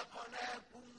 خلقناكم